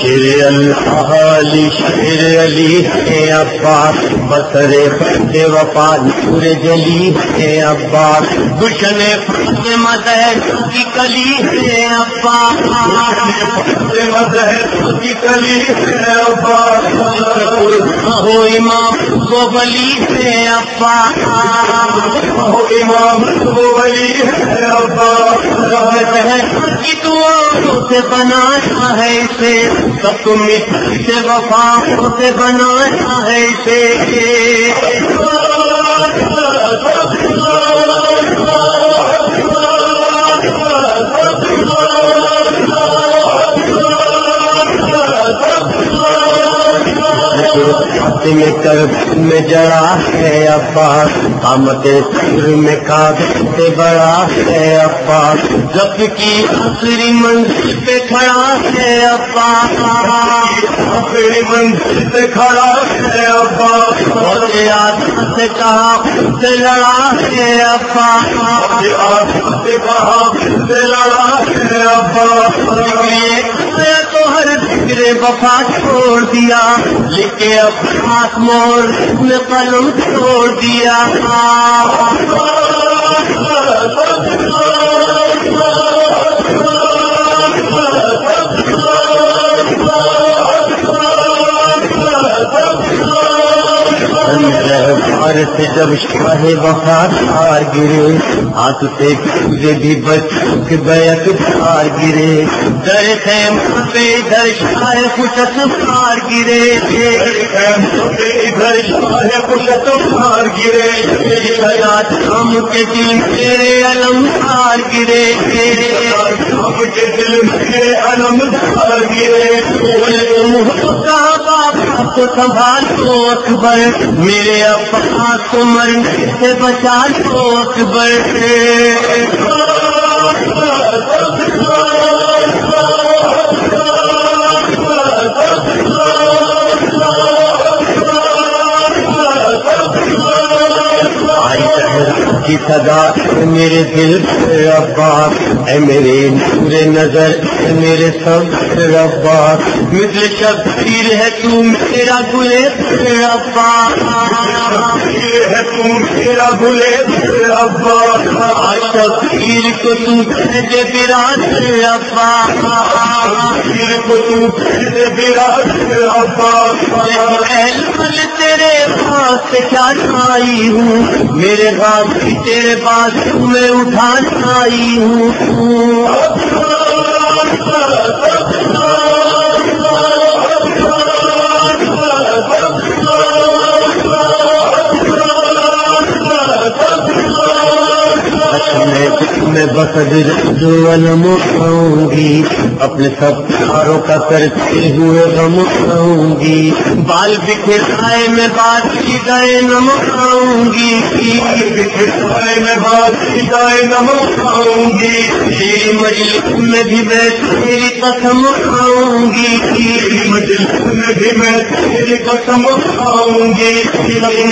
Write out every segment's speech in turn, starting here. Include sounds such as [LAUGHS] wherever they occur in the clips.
شیر الحالی شیر علی ہے۔ عباس بسرے بے وفا نور جلی ہے عباس گلشن مدہ کی کلی ہے عباس مدہ کی کلی ہے عباس ہو امام وہ بلی ہے عباس ہو امام وہ بلی ہے عباس کی دعاؤں سے بنایا ہے اسے سب تم سے وفا سے بنایا ہے اسے۔ میں کر میں جڑا ہے عباس قامت سر میں کاغ سے بڑا ہے عباس جب کی آخری منزل پہ کھڑا ہے عباس آخری منزل پہ کھڑا ہے عباس اور یاد سے کہا سے لڑا ہے عباس سے کہا سے لڑا ہے عباس تو ہر فکر وفا چھوڑ دیا لکھ کے اب ہاتھ مور نے قلم چھوڑ دیا۔ جب شاہ بخار ہار گرے، ہاتھ سے تجھے بھی بچ کے بیت ہار گرے۔ در خیم پہ ادھر شاہ خوشت ہار گرے۔ ادھر شاہ خوشت ہار گرے۔ حیات ہم کے دل تیرے علم ہار گرے۔ ہم کے دل میرے علم ہار گرے۔ کہا باپ کو سنبھال کو اکبر۔ میرے ابا کو مرنے سے بچا لو اکبر سے۔ کی صدا میرے دل عباس اے میرے پورے نظر، اے میرے سب عباس مثل شبیر ہے تو میرا گلے عباس ہے تو میرا گلے عباس شبیر کو تو دے برات عباس شبیر کو تو دے برات عباس تیرے پاس کیا آئی ہوں؟ میرے بات تیرے پاس میں اٹھانے آئی ہوں۔ میں بس جو علم گی۔ اپنے سب کاروں کا کرتے ہوئے غم اٹھاؤں گی۔ بال بکھر آئے میں بات کی گئے نم اٹھاؤں گی۔ آئے میں بات کی گئے نم اٹھاؤں گی۔ تیری مجلس میں بھی میں تیری قسم اٹھاؤں گی۔ تیری مجلس میں بھی میں تیری قسم اٹھاؤں گی۔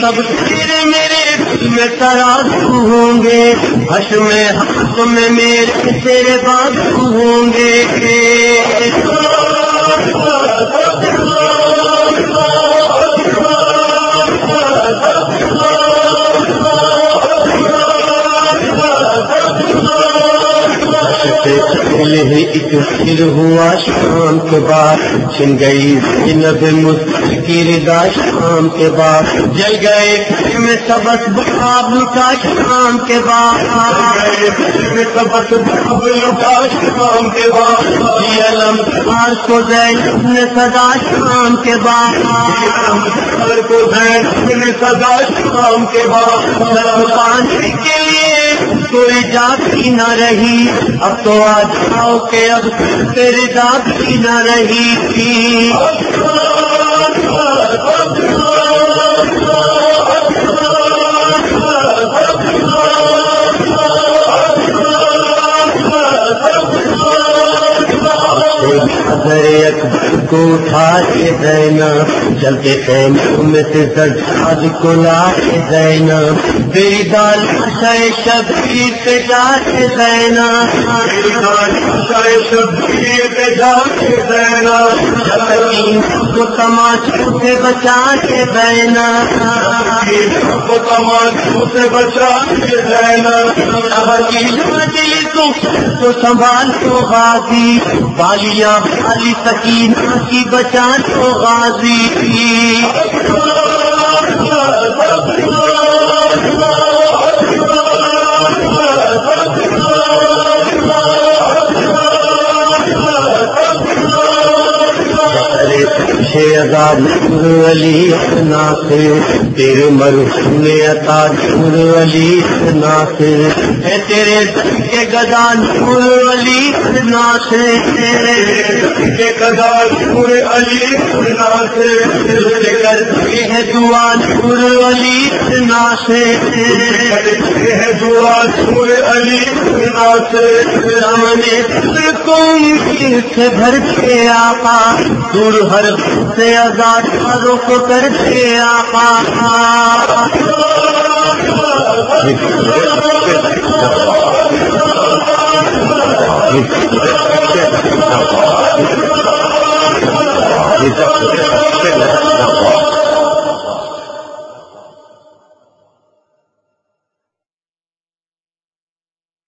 سب تیرے میرے میں ترازو ہوں گے۔ حش میں حق میں میرے تیرے بازو ہوں گے۔ سے پہلے ہی ایک پھر ہوا شام کے بعد چھن گئی زینب مسکی رضا شام کے بعد جل گئے میں سبق باب لٹا شام کے بعد سبق باب لٹا شام کے بعد یہ علم خار کو زین نے سدا شام کے بعد خار کو زین نے سدا شام کے بعد کے لیے کوئی جاتی نہ رہی۔ اب تو آج جاؤ کہ اب تیری جاتی نہ رہی تھی۔ اٹھا لائے دینا چلتے خیموں میں سے سجاد کو لائے دینا میری دال شے شبیر پہ جا کے دینا شبیر پہ جا کے دینا کو تماشوں سے بچا کے دینا کو تماشوں سے بچا کے دینا تو سنبھال تو غازی بالیاں خالی سکینہ کی بچان تو غازی۔ عذاب نور علی اتنا سے تیرے مرحوم عطا نور علی اتنا سے اے تیرے کے گدا نور علی اتنا سے کے گدا نور علی اتنا سے دعا نور علی اتنا سے ہے دعا نور علی اتنا سے سامنے کون سے بھر کے آقا دور ہر سے آزاد رخ کرتے آقا Thank [LAUGHS] you.